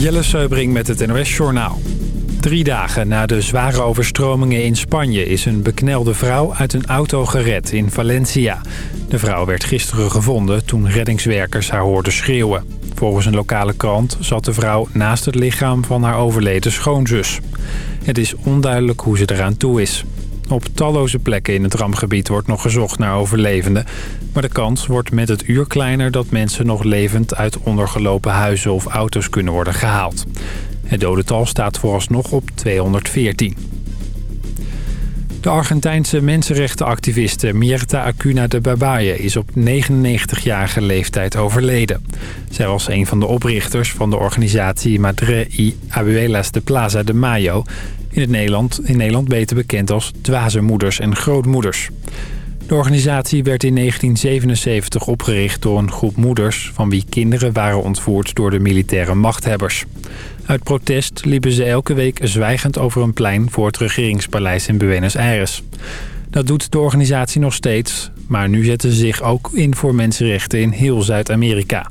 Jelle Seubring met het NOS Journaal. Drie dagen na de zware overstromingen in Spanje is een beknelde vrouw uit een auto gered in Valencia. De vrouw werd gisteren gevonden toen reddingswerkers haar hoorden schreeuwen. Volgens een lokale krant zat de vrouw naast het lichaam van haar overleden schoonzus. Het is onduidelijk hoe ze eraan toe is. Op talloze plekken in het rampgebied wordt nog gezocht naar overlevenden. Maar de kans wordt met het uur kleiner dat mensen nog levend uit ondergelopen huizen of auto's kunnen worden gehaald. Het dodental staat vooralsnog op 214. De Argentijnse mensenrechtenactiviste Mierta Acuna de Babaye is op 99-jarige leeftijd overleden. Zij was een van de oprichters van de organisatie Madre y Abuelas de Plaza de Mayo... in, het Nederland, in Nederland beter bekend als dwaze en grootmoeders. De organisatie werd in 1977 opgericht door een groep moeders... van wie kinderen waren ontvoerd door de militaire machthebbers. Uit protest liepen ze elke week zwijgend over een plein... voor het regeringspaleis in Buenos Aires. Dat doet de organisatie nog steeds... maar nu zetten ze zich ook in voor mensenrechten in heel Zuid-Amerika.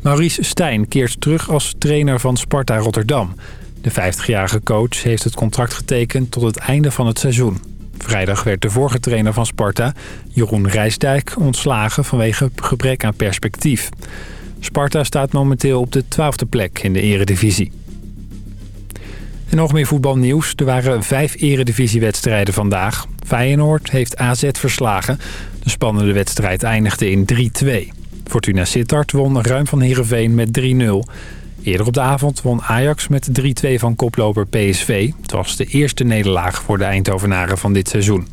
Maurice Stijn keert terug als trainer van Sparta Rotterdam. De 50-jarige coach heeft het contract getekend tot het einde van het seizoen. Vrijdag werd de vorige trainer van Sparta, Jeroen Rijsdijk, ontslagen vanwege gebrek aan perspectief. Sparta staat momenteel op de twaalfde plek in de eredivisie. En nog meer voetbalnieuws. Er waren vijf eredivisiewedstrijden vandaag. Feyenoord heeft AZ verslagen. De spannende wedstrijd eindigde in 3-2. Fortuna Sittard won ruim van Heerenveen met 3-0. Eerder op de avond won Ajax met 3-2 van koploper PSV. Het was de eerste nederlaag voor de Eindhovenaren van dit seizoen.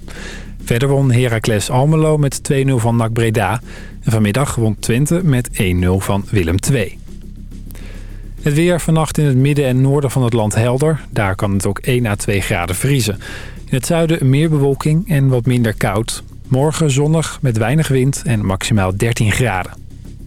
Verder won Heracles Almelo met 2-0 van NAC Breda. En vanmiddag won Twente met 1-0 van Willem II. Het weer vannacht in het midden en noorden van het land helder. Daar kan het ook 1 à 2 graden vriezen. In het zuiden meer bewolking en wat minder koud. Morgen zonnig met weinig wind en maximaal 13 graden.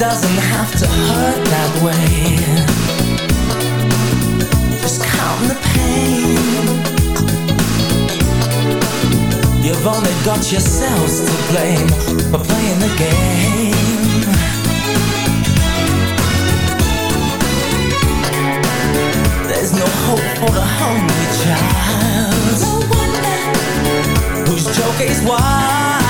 Doesn't have to hurt that way. Just count the pain. You've only got yourselves to blame for playing the game. There's no hope for the hungry child no whose joke is wild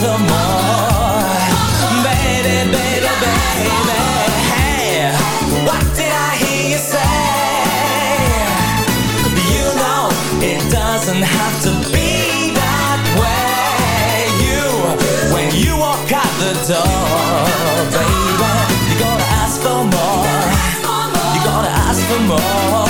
Baby, baby, baby. Hey, what did I hear you say? You know, it doesn't have to be that way. You, when you walk out the door, baby, you gotta ask for more. You gotta ask for more.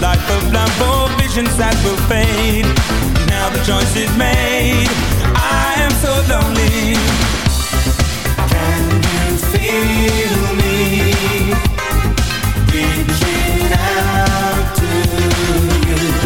life of love or visions that will fade. Now the choice is made. I am so lonely. Can you feel me reaching out to you?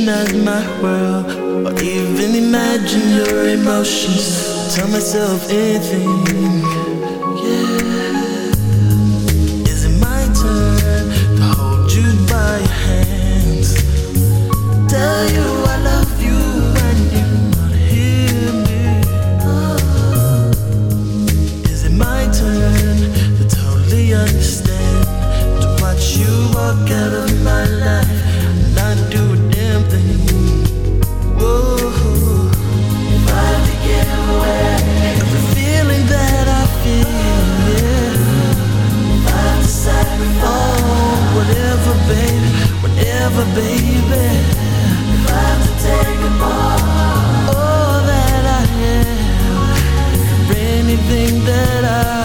fictionize my world or even imagine your emotions? Tell myself anything. Yeah. Is it my turn to hold you by your hands? Tell you I love you when you not me. Oh. Is it my turn to totally understand? To watch you walk out of my life that I anything that I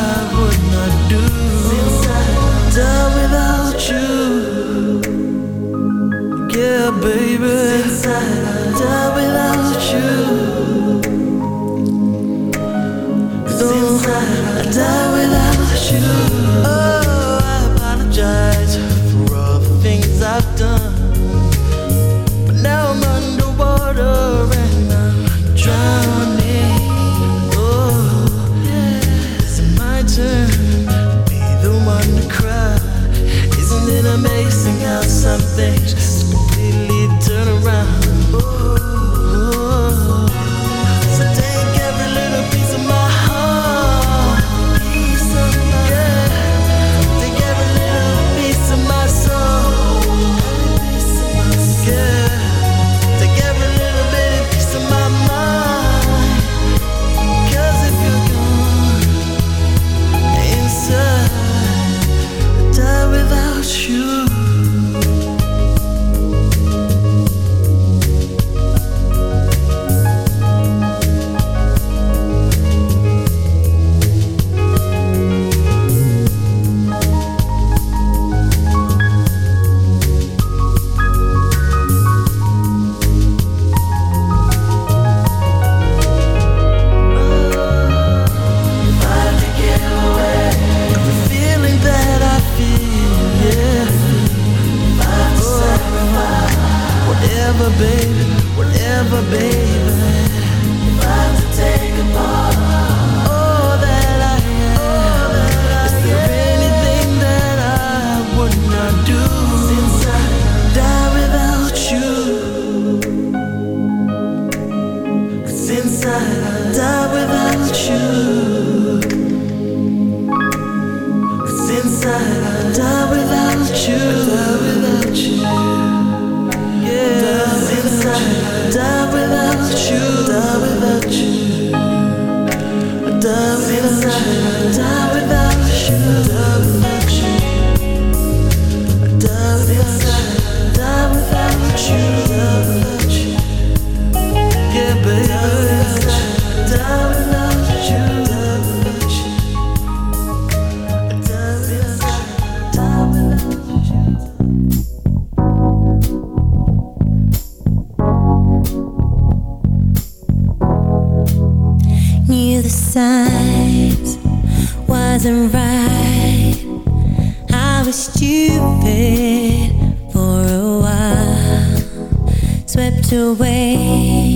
anymore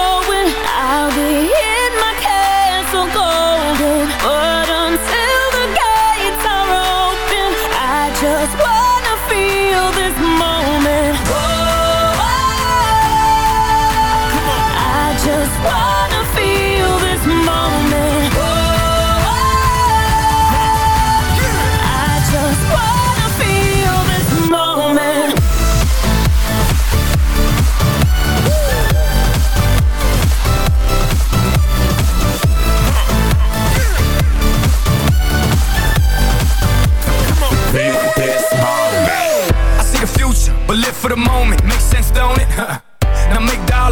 I'll be here golden, but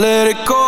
Let it go.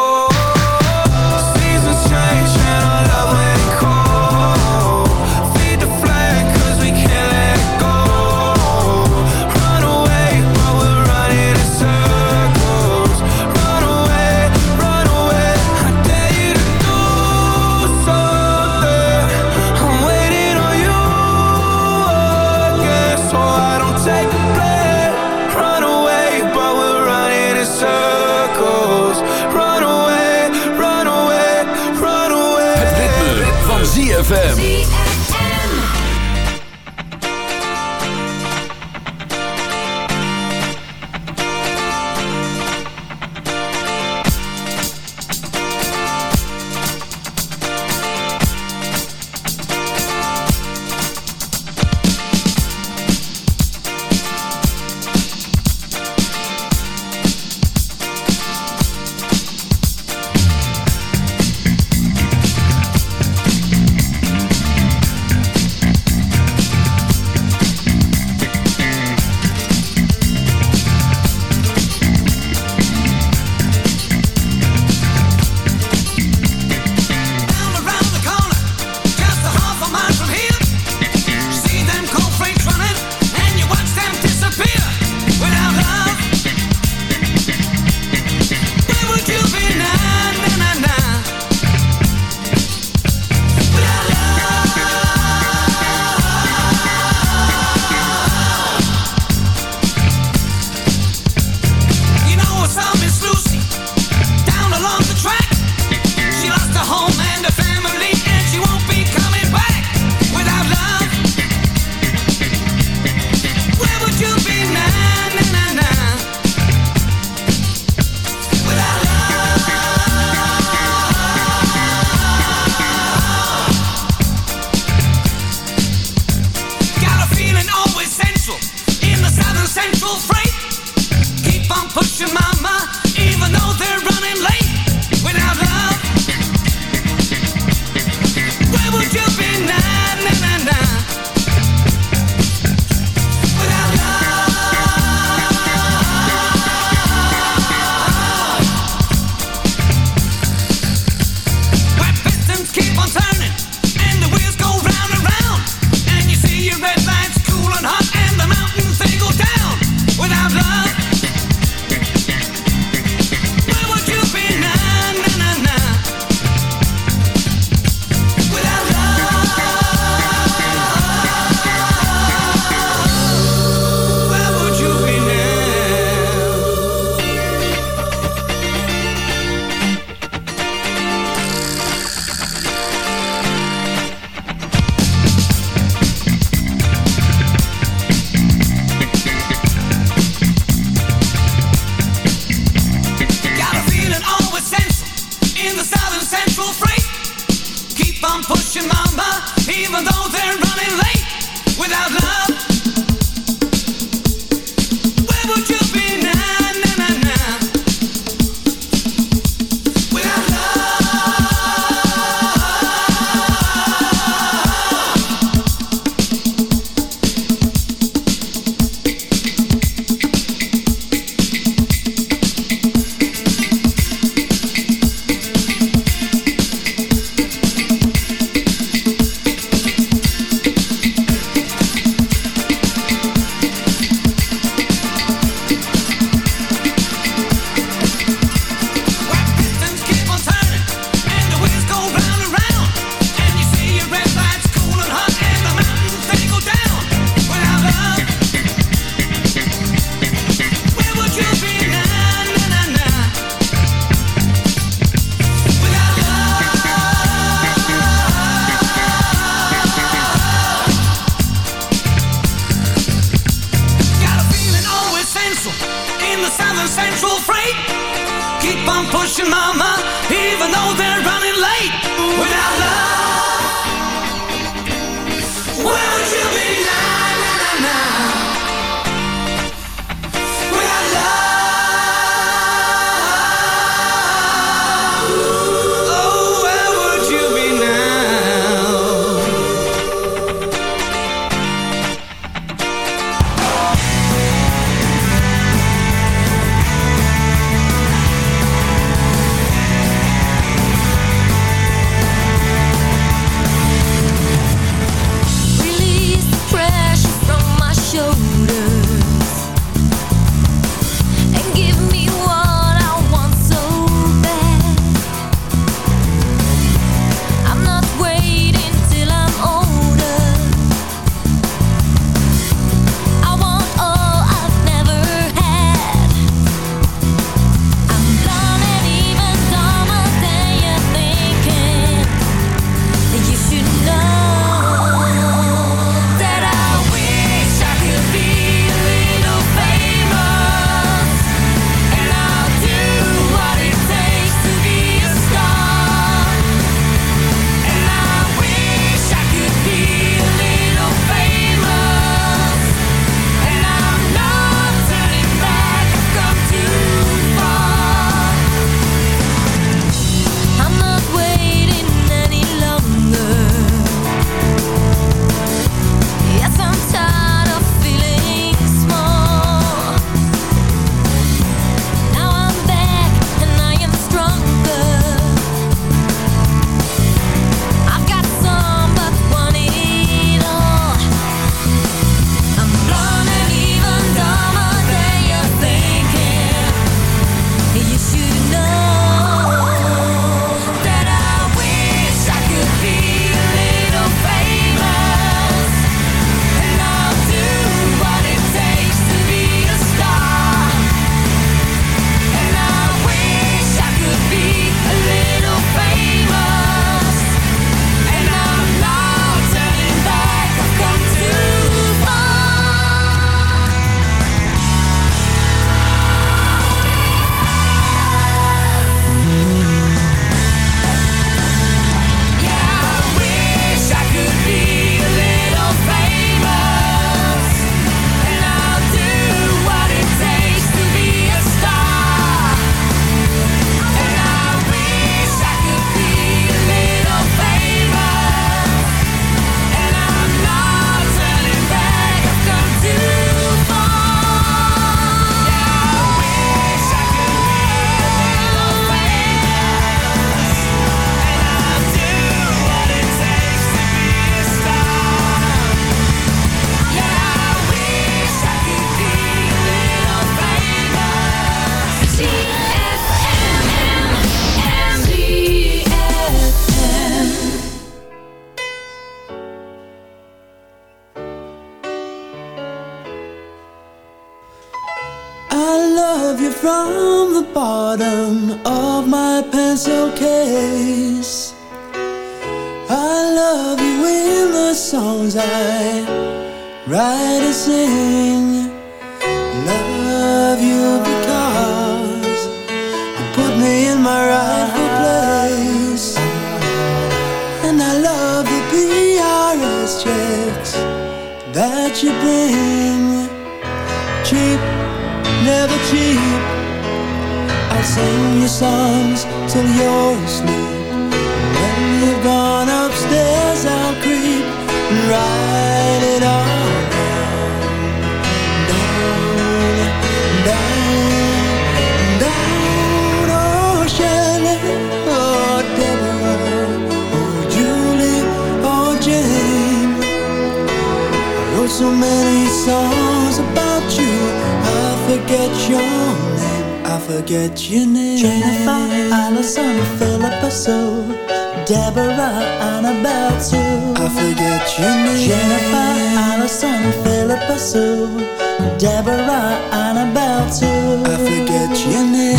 Deborah, Annabelle Sue. I forget your name.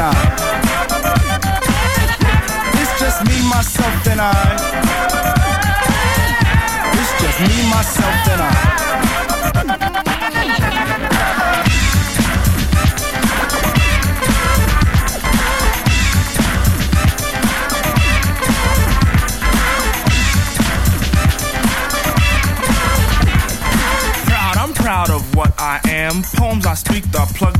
And I. It's just me, myself, and I. It's just me, myself, and I. Proud, I'm proud of what I am. Poems I speak are plugged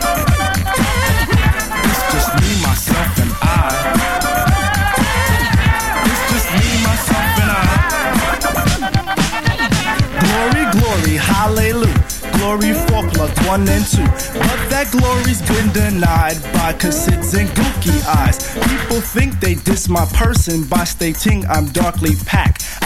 One and two. But that glory's been denied by cassettes and gookie eyes. People think they diss my person by stating I'm darkly packed.